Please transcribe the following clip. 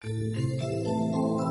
あっ。